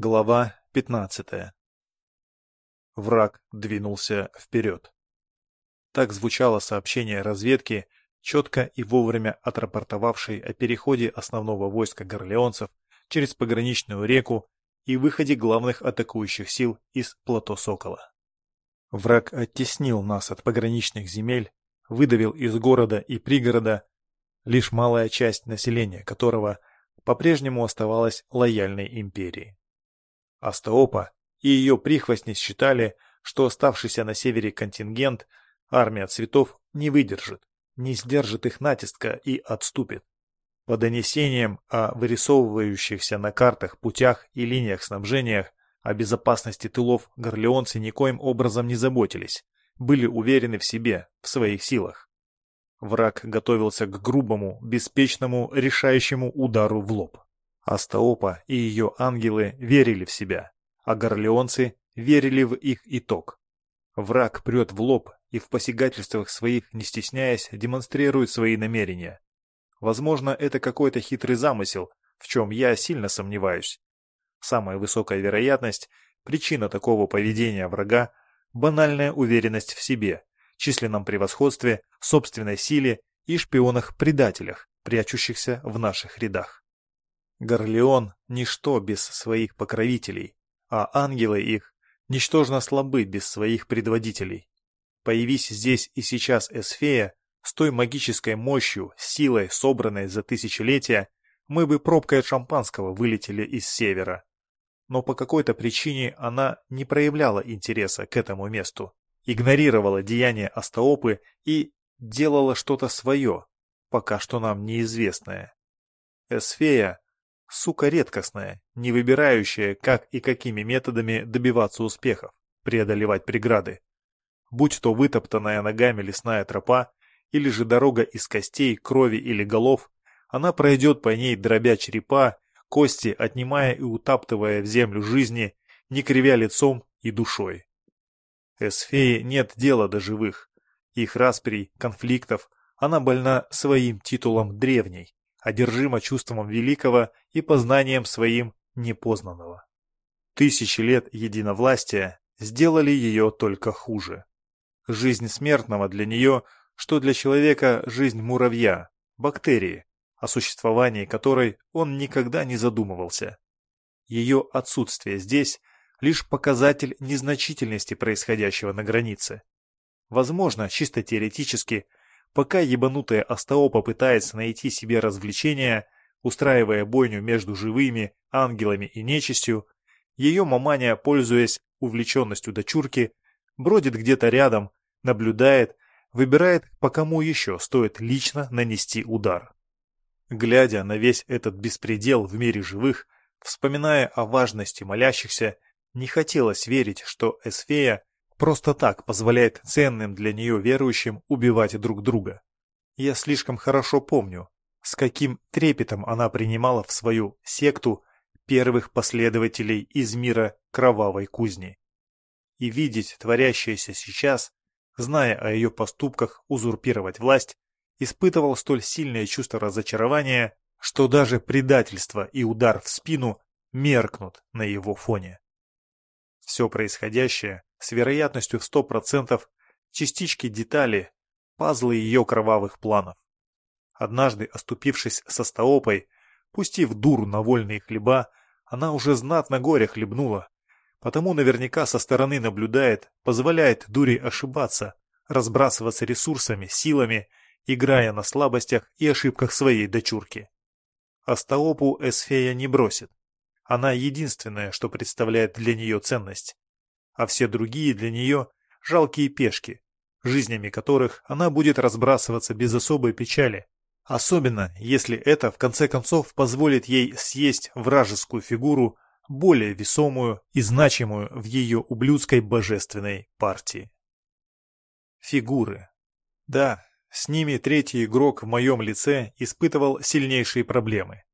Глава 15. Враг двинулся вперед. Так звучало сообщение разведки, четко и вовремя отрапортовавшей о переходе основного войска горлеонцев через пограничную реку и выходе главных атакующих сил из плато Сокола. Враг оттеснил нас от пограничных земель, выдавил из города и пригорода, лишь малая часть населения которого по-прежнему оставалась лояльной империи. Астаопа и ее прихвостни считали, что оставшийся на севере контингент, армия цветов, не выдержит, не сдержит их натиска и отступит. По донесениям о вырисовывающихся на картах путях и линиях снабжения о безопасности тылов горлеонцы никоим образом не заботились, были уверены в себе, в своих силах. Враг готовился к грубому, беспечному, решающему удару в лоб. Астаопа и ее ангелы верили в себя, а горлеонцы верили в их итог. Враг прет в лоб и в посягательствах своих, не стесняясь, демонстрирует свои намерения. Возможно, это какой-то хитрый замысел, в чем я сильно сомневаюсь. Самая высокая вероятность, причина такого поведения врага – банальная уверенность в себе, численном превосходстве, собственной силе и шпионах-предателях, прячущихся в наших рядах. Горлеон – ничто без своих покровителей, а ангелы их ничтожно слабы без своих предводителей. Появись здесь и сейчас Эсфея, с той магической мощью, силой, собранной за тысячелетия, мы бы пробкой от шампанского вылетели из севера. Но по какой-то причине она не проявляла интереса к этому месту, игнорировала деяния Астаопы и делала что-то свое, пока что нам неизвестное. Эсфея сука редкостная, не выбирающая, как и какими методами добиваться успехов, преодолевать преграды. Будь то вытоптанная ногами лесная тропа, или же дорога из костей, крови или голов, она пройдет по ней, дробя черепа, кости, отнимая и утаптывая в землю жизни, не кривя лицом и душой. Эсфее нет дела до живых. Их расприй, конфликтов, она больна своим титулом древней, одержима чувством великого и познанием своим непознанного. Тысячи лет единовластия сделали ее только хуже. Жизнь смертного для нее, что для человека жизнь муравья, бактерии, о существовании которой он никогда не задумывался. Ее отсутствие здесь – лишь показатель незначительности происходящего на границе. Возможно, чисто теоретически – Пока ебанутая Астаопа пытается найти себе развлечения, устраивая бойню между живыми, ангелами и нечистью, ее маманя, пользуясь увлеченностью дочурки, бродит где-то рядом, наблюдает, выбирает, по кому еще стоит лично нанести удар. Глядя на весь этот беспредел в мире живых, вспоминая о важности молящихся, не хотелось верить, что Эсфея просто так позволяет ценным для нее верующим убивать друг друга. Я слишком хорошо помню, с каким трепетом она принимала в свою секту первых последователей из мира кровавой кузни. И видеть творящееся сейчас, зная о ее поступках узурпировать власть, испытывал столь сильное чувство разочарования, что даже предательство и удар в спину меркнут на его фоне. Все происходящее с вероятностью в сто процентов частички детали, пазлы ее кровавых планов. Однажды, оступившись со стаопой, пустив дур на вольные хлеба, она уже знатно горе хлебнула, потому наверняка со стороны наблюдает, позволяет дури ошибаться, разбрасываться ресурсами, силами, играя на слабостях и ошибках своей дочурки. Астаопу Эсфея не бросит. Она единственное, что представляет для нее ценность а все другие для нее – жалкие пешки, жизнями которых она будет разбрасываться без особой печали. Особенно, если это, в конце концов, позволит ей съесть вражескую фигуру, более весомую и значимую в ее ублюдской божественной партии. Фигуры. Да, с ними третий игрок в моем лице испытывал сильнейшие проблемы.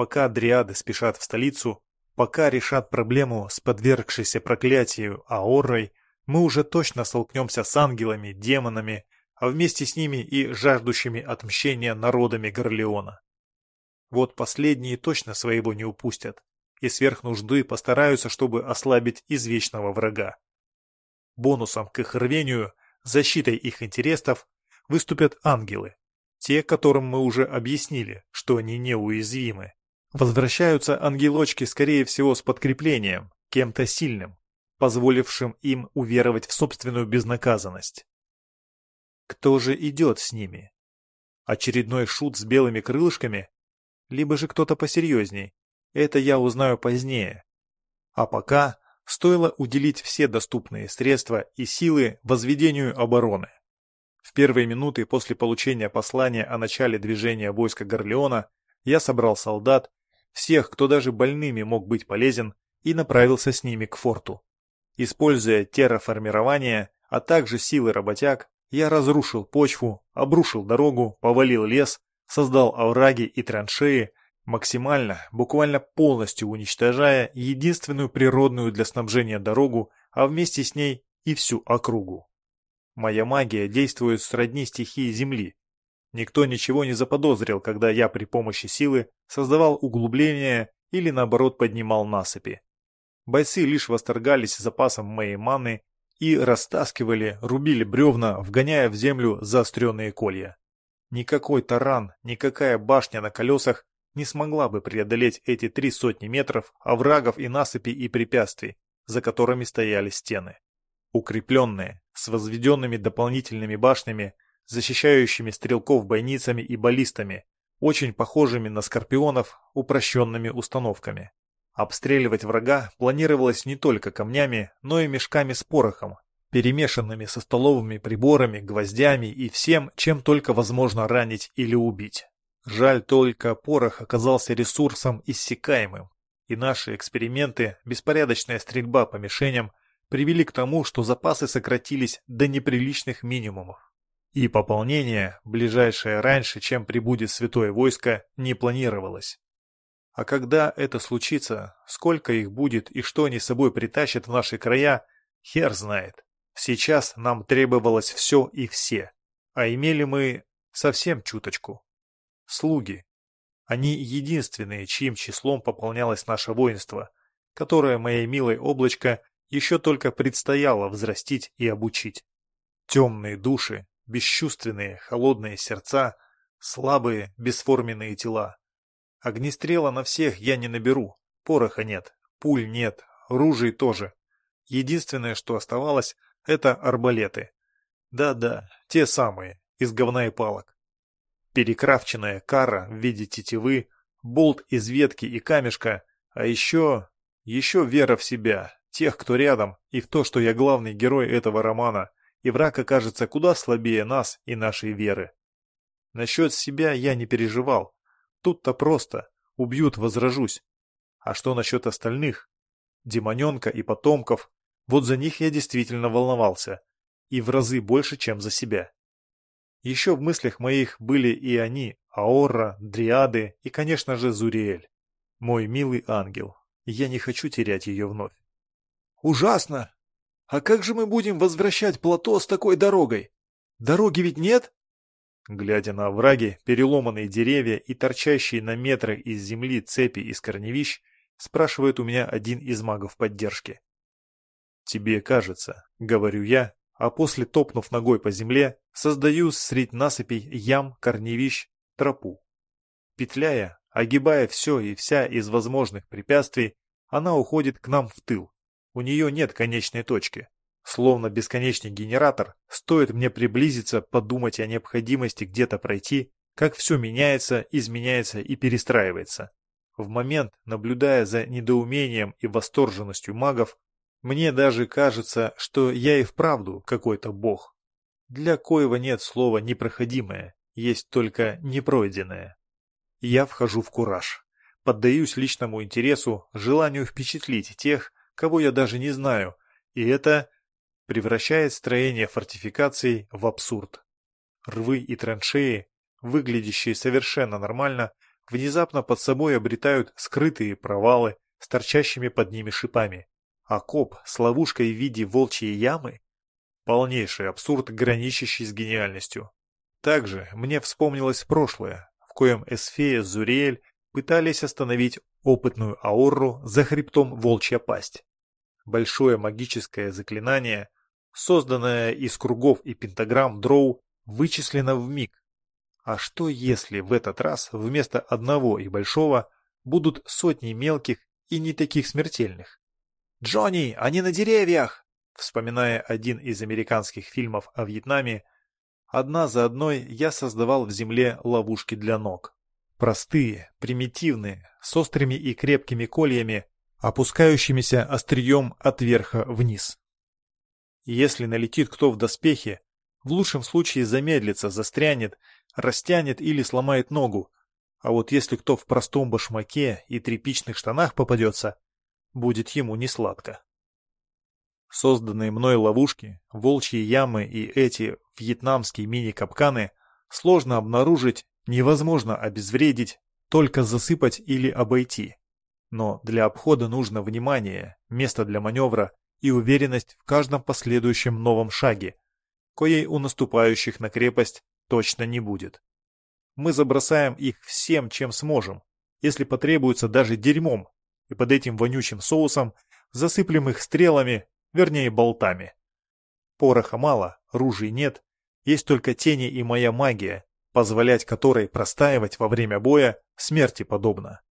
Пока дриады спешат в столицу, Пока решат проблему с подвергшейся проклятию Аорой, мы уже точно столкнемся с ангелами, демонами, а вместе с ними и жаждущими отмщения народами Горлеона. Вот последние точно своего не упустят. и сверх нужды постараются, чтобы ослабить извечного врага. Бонусом к их рвению, защитой их интересов, выступят ангелы, те, которым мы уже объяснили, что они неуязвимы. Возвращаются ангелочки, скорее всего, с подкреплением, кем-то сильным, позволившим им уверовать в собственную безнаказанность. Кто же идет с ними? Очередной шут с белыми крылышками? Либо же кто-то посерьезней? Это я узнаю позднее. А пока стоило уделить все доступные средства и силы возведению обороны. В первые минуты после получения послания о начале движения войска Горлеона я собрал солдат, всех, кто даже больными мог быть полезен, и направился с ними к форту. Используя терраформирование, а также силы работяг, я разрушил почву, обрушил дорогу, повалил лес, создал овраги и траншеи, максимально, буквально полностью уничтожая единственную природную для снабжения дорогу, а вместе с ней и всю округу. Моя магия действует сродни стихии Земли. Никто ничего не заподозрил, когда я при помощи силы создавал углубления или наоборот поднимал насыпи. Бойцы лишь восторгались запасом моей маны и растаскивали, рубили бревна, вгоняя в землю заостренные колья. Никакой таран, никакая башня на колесах не смогла бы преодолеть эти три сотни метров оврагов и насыпей и препятствий, за которыми стояли стены. Укрепленные, с возведенными дополнительными башнями, защищающими стрелков бойницами и баллистами, очень похожими на скорпионов, упрощенными установками. Обстреливать врага планировалось не только камнями, но и мешками с порохом, перемешанными со столовыми приборами, гвоздями и всем, чем только возможно ранить или убить. Жаль только, порох оказался ресурсом иссякаемым, и наши эксперименты, беспорядочная стрельба по мишеням, привели к тому, что запасы сократились до неприличных минимумов. И пополнение, ближайшее раньше, чем прибудет святое войско, не планировалось. А когда это случится, сколько их будет и что они собой притащат в наши края, хер знает. Сейчас нам требовалось все и все, а имели мы совсем чуточку. Слуги. Они единственные, чьим числом пополнялось наше воинство, которое моей милой облачко еще только предстояло взрастить и обучить. Темные души, бесчувственные, холодные сердца, слабые, бесформенные тела. Огнестрела на всех я не наберу, пороха нет, пуль нет, ружей тоже. Единственное, что оставалось, это арбалеты. Да-да, те самые, из говна и палок. Перекрафченная кара в виде тетивы, болт из ветки и камешка, а еще... еще вера в себя, тех, кто рядом, и в то, что я главный герой этого романа, и враг окажется куда слабее нас и нашей веры. Насчет себя я не переживал. Тут-то просто. Убьют, возражусь. А что насчет остальных? Демоненка и потомков. Вот за них я действительно волновался. И в разы больше, чем за себя. Еще в мыслях моих были и они, Аора, Дриады и, конечно же, Зуриэль. Мой милый ангел. Я не хочу терять ее вновь. «Ужасно! А как же мы будем возвращать плато с такой дорогой? Дороги ведь нет?» Глядя на овраги, переломанные деревья и торчащие на метры из земли цепи из корневищ, спрашивает у меня один из магов поддержки. «Тебе кажется», — говорю я, а после, топнув ногой по земле, создаю средь насыпей ям, корневищ, тропу. Петляя, огибая все и вся из возможных препятствий, она уходит к нам в тыл, у нее нет конечной точки. Словно бесконечный генератор, стоит мне приблизиться, подумать о необходимости где-то пройти, как все меняется, изменяется и перестраивается. В момент, наблюдая за недоумением и восторженностью магов, мне даже кажется, что я и вправду какой-то бог. Для коего нет слова «непроходимое», есть только «непройденное». Я вхожу в кураж, поддаюсь личному интересу, желанию впечатлить тех, кого я даже не знаю, и это превращает строение фортификаций в абсурд. Рвы и траншеи, выглядящие совершенно нормально, внезапно под собой обретают скрытые провалы с торчащими под ними шипами. Окоп с ловушкой в виде волчьей ямы? Полнейший абсурд, граничащий с гениальностью. Также мне вспомнилось прошлое, в коем Эсфея с Зуриэль пытались остановить опытную ауру за хребтом волчья пасть. Большое магическое заклинание, созданное из кругов и пентаграмм дроу, вычислено в миг. А что если в этот раз вместо одного и большого будут сотни мелких и не таких смертельных? «Джонни, они на деревьях!» Вспоминая один из американских фильмов о Вьетнаме, одна за одной я создавал в земле ловушки для ног. Простые, примитивные, с острыми и крепкими кольями, опускающимися острием от верха вниз. Если налетит кто в доспехе, в лучшем случае замедлится, застрянет, растянет или сломает ногу, а вот если кто в простом башмаке и тряпичных штанах попадется, будет ему несладко. Созданные мной ловушки, волчьи ямы и эти вьетнамские мини-капканы сложно обнаружить невозможно обезвредить, только засыпать или обойти. Но для обхода нужно внимание, место для маневра и уверенность в каждом последующем новом шаге, коей у наступающих на крепость точно не будет. Мы забросаем их всем, чем сможем, если потребуется даже дерьмом, и под этим вонючим соусом засыплем их стрелами, вернее болтами. Пороха мало, ружей нет, есть только тени и моя магия, позволять которой простаивать во время боя смерти подобно.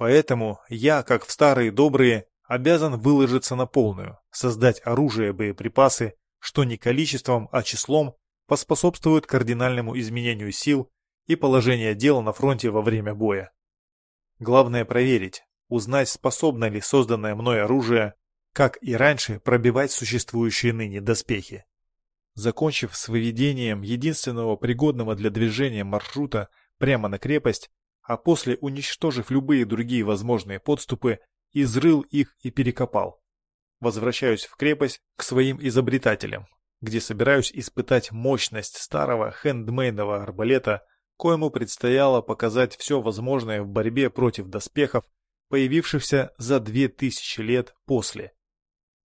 Поэтому я, как в старые добрые, обязан выложиться на полную, создать оружие, боеприпасы, что не количеством, а числом поспособствует кардинальному изменению сил и положения дел на фронте во время боя. Главное проверить, узнать, способно ли созданное мной оружие, как и раньше, пробивать существующие ныне доспехи. Закончив с выведением единственного пригодного для движения маршрута прямо на крепость, а после уничтожив любые другие возможные подступы, изрыл их и перекопал. Возвращаюсь в крепость к своим изобретателям, где собираюсь испытать мощность старого хендмейдного арбалета, коему предстояло показать все возможное в борьбе против доспехов, появившихся за две тысячи лет после.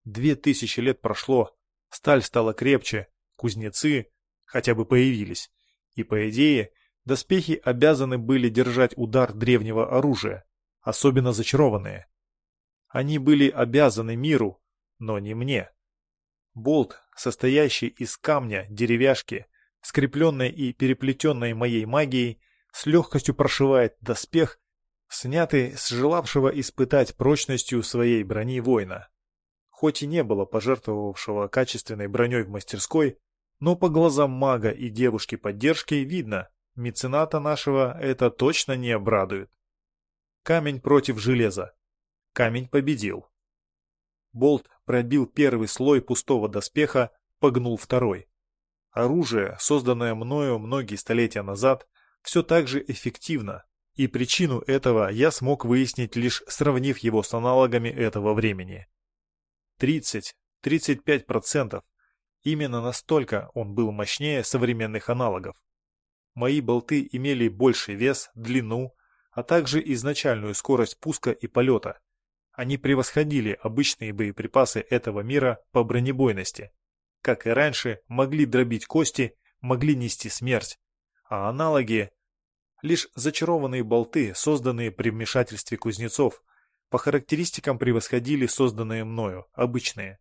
Две тысячи лет прошло, сталь стала крепче, кузнецы хотя бы появились, и, по идее, доспехи обязаны были держать удар древнего оружия, особенно зачарованные. Они были обязаны миру, но не мне. Болт, состоящий из камня, деревяшки, скрепленной и переплетенной моей магией, с легкостью прошивает доспех, снятый с желавшего испытать прочностью своей брони воина. Хоть и не было пожертвовавшего качественной броней в мастерской, но по глазам мага и девушки поддержки видно, мецената нашего это точно не обрадует. Камень против железа. Камень победил. Болт пробил первый слой пустого доспеха, погнул второй. Оружие, созданное мною многие столетия назад, все так же эффективно, и причину этого я смог выяснить лишь сравнив его с аналогами этого времени. 30-35% Именно настолько он был мощнее современных аналогов. Мои болты имели больший вес, длину, а также изначальную скорость пуска и полета. Они превосходили обычные боеприпасы этого мира по бронебойности. Как и раньше, могли дробить кости, могли нести смерть. А аналоги – лишь зачарованные болты, созданные при вмешательстве кузнецов, по характеристикам превосходили созданные мною, обычные.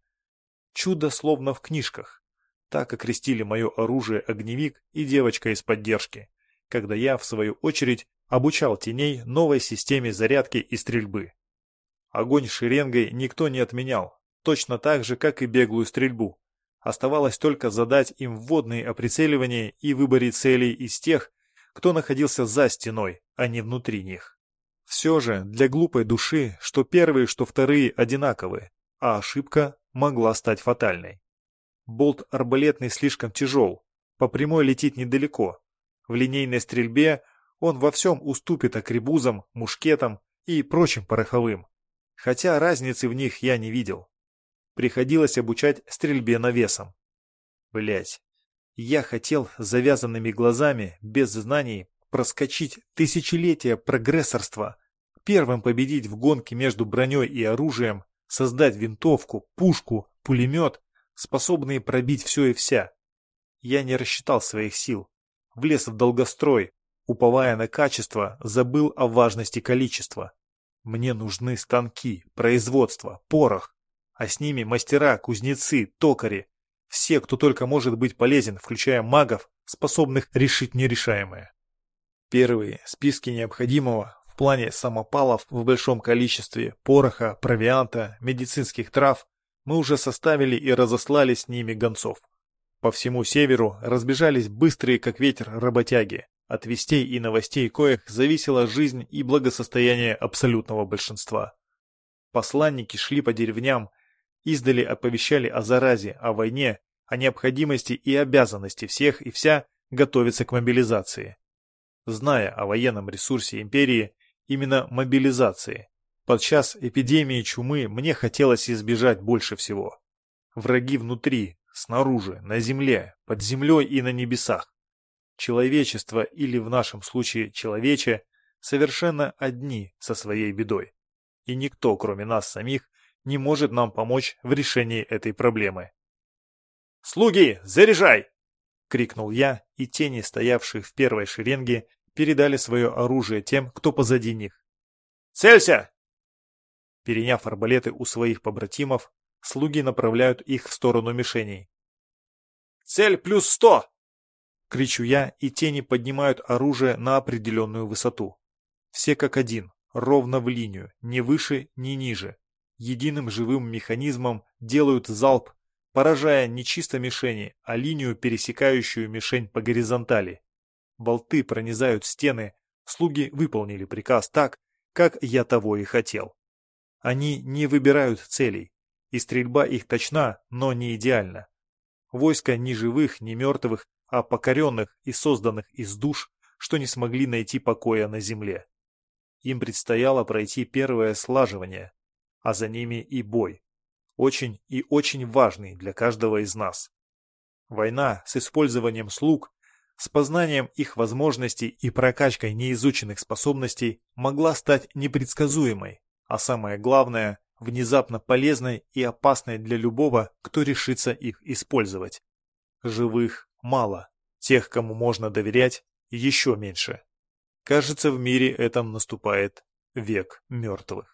Чудо словно в книжках. Так окрестили мое оружие огневик и девочка из поддержки, когда я, в свою очередь, обучал теней новой системе зарядки и стрельбы. Огонь шеренгой никто не отменял, точно так же, как и беглую стрельбу. Оставалось только задать им вводные о прицеливании и выборе целей из тех, кто находился за стеной, а не внутри них. Все же для глупой души, что первые, что вторые одинаковые, а ошибка могла стать фатальной. Болт арбалетный слишком тяжел, по прямой летит недалеко. В линейной стрельбе он во всем уступит акрибузам, мушкетам и прочим пороховым. Хотя разницы в них я не видел. Приходилось обучать стрельбе навесом. Блять, я хотел завязанными глазами, без знаний, проскочить тысячелетия прогрессорства, первым победить в гонке между броней и оружием создать винтовку, пушку, пулемет, способные пробить все и вся. Я не рассчитал своих сил. Влез в долгострой, уповая на качество, забыл о важности количества. Мне нужны станки, производство, порох, а с ними мастера, кузнецы, токари, все, кто только может быть полезен, включая магов, способных решить нерешаемое. Первые списки необходимого в плане самопалов в большом количестве, пороха, провианта, медицинских трав мы уже составили и разослали с ними гонцов. По всему северу разбежались быстрые, как ветер, работяги. От вестей и новостей коих зависела жизнь и благосостояние абсолютного большинства. Посланники шли по деревням, издали оповещали о заразе, о войне, о необходимости и обязанности всех и вся готовиться к мобилизации. Зная о военном ресурсе империи, именно мобилизации, подчас эпидемии чумы мне хотелось избежать больше всего. Враги внутри, снаружи, на земле, под землей и на небесах. Человечество, или в нашем случае человече, совершенно одни со своей бедой. И никто, кроме нас самих, не может нам помочь в решении этой проблемы. «Слуги, заряжай!» — крикнул я, и тени, стоявшие в первой шеренге, передали свое оружие тем, кто позади них. «Целься!» Переняв арбалеты у своих побратимов, слуги направляют их в сторону мишеней. «Цель плюс сто!» — кричу я, и тени поднимают оружие на определенную высоту. Все как один, ровно в линию, ни выше, ни ниже. Единым живым механизмом делают залп, поражая не чисто мишени, а линию, пересекающую мишень по горизонтали. Болты пронизают стены, слуги выполнили приказ так, как я того и хотел. Они не выбирают целей, и стрельба их точна, но не идеальна. Войско ни живых, ни мертвых, а покоренных и созданных из душ, что не смогли найти покоя на земле. Им предстояло пройти первое слаживание, а за ними и бой. Очень и очень важный для каждого из нас. Война с использованием слуг, с познанием их возможностей и прокачкой неизученных способностей могла стать непредсказуемой, а самое главное, внезапно полезной и опасной для любого, кто решится их использовать. Живых мало, тех, кому можно доверять, еще меньше. Кажется, в мире этом наступает век мертвых.